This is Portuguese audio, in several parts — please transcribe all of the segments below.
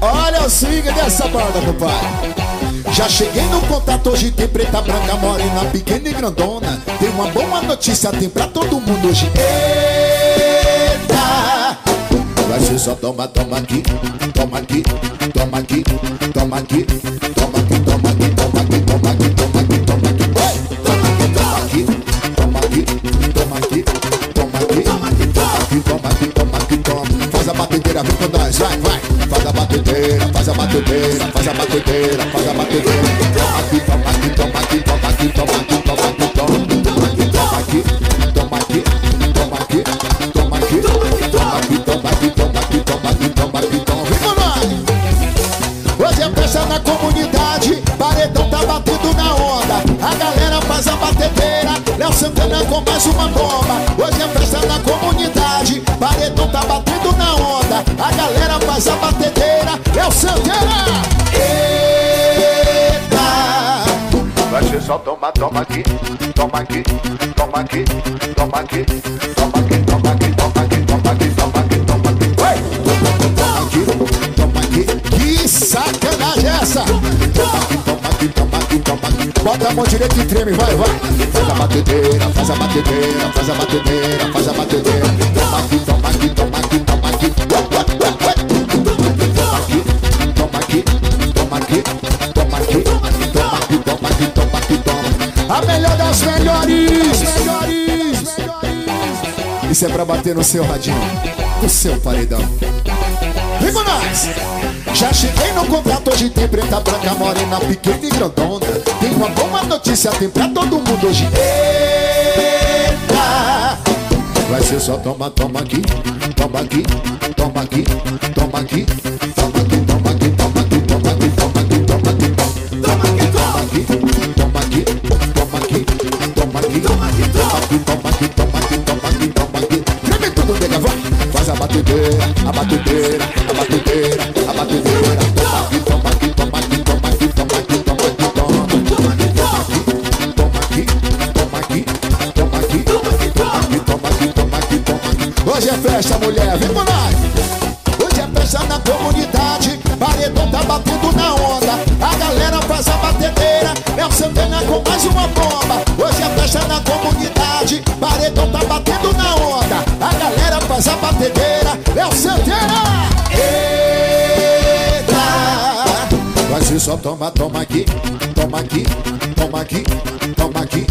Olha o swing dessa banda, compadre. Já cheguei no contato, hoje tem preta, branca, morena, pequena e grandona. Tem uma boa notícia, tem pra todo mundo hoje. Eita! Vai ser só toma, toma aqui, toma aqui, toma aqui, toma aqui, vai. Faz a batedeira, faz a batedeira, faz a batedeira, faz a batedeira. Toma aqui, toma aqui, toma aqui, toma aqui, toma aqui, toma aqui, toma. Toma aqui, toma aqui, toma aqui, toma aqui, toma aqui, toma aqui, toma aqui, toma aqui, toma aqui, toma aqui, toma. Vem com nós! Hoje é festa na comunidade, paredão tá batendo na onda. A galera faz a batedeira, Léo Santana com mais uma bomba. Hoje é festa na comunidade, paredão tá batendo Faz a batedeira é o Santeira Eita Vai ser só toma, toma aqui Toma aqui, toma aqui, toma aqui Toma aqui, toma aqui, toma aqui, toma aqui, toma aqui, toma aqui Toma aqui, toma aqui Que sacanagem é essa? Toma aqui, toma aqui, toma aqui, toma aqui Bota a mão direita e treme, vai, vai Faz a batedeira, faz a batedeira, faz a batedeira, faz a batedeira das melhores. Isso é pra bater no seu radinho, no seu paredão. Vem com nós! Já cheguei no contato, hoje tem preta, branca, morena, pequena e grandona. Tem uma boa notícia, tem pra todo mundo hoje. Eita! Vai ser só toma, toma aqui, toma aqui, toma aqui, toma aqui, A batedeira, a batedeira, a batedeira, a batedeira. Toma aqui, toma aqui. Toma aqui, toma aqui, toma aqui, toma aqui, toma aqui, toma aqui, toma aqui, toma aqui, toma aqui. Hoje é festa, mulher, vem com nós! Hoje é festa na comunidade, paredão tá batendo na onda. A galera Ser só toma, toma aqui, toma aqui, toma aqui, toma aqui,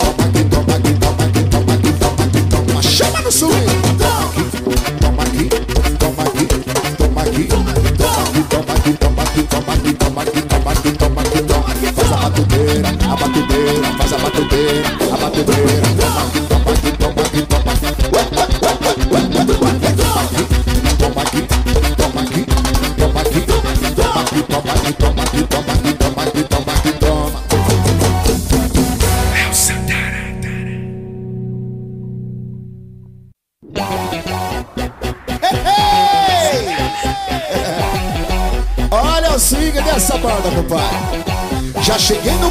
toma aqui, toma aqui, toma aqui, toma aqui, toma aqui, toma. Chama no swing! Toma aqui, toma aqui, toma aqui, toma aqui, toma aqui, toma aqui, toma aqui, toma aqui, toma aqui, toma aqui, toma aqui, faz a batedeira, a batedeira, faz a batedeira, a batedeira, essa borda, papai. Já cheguei no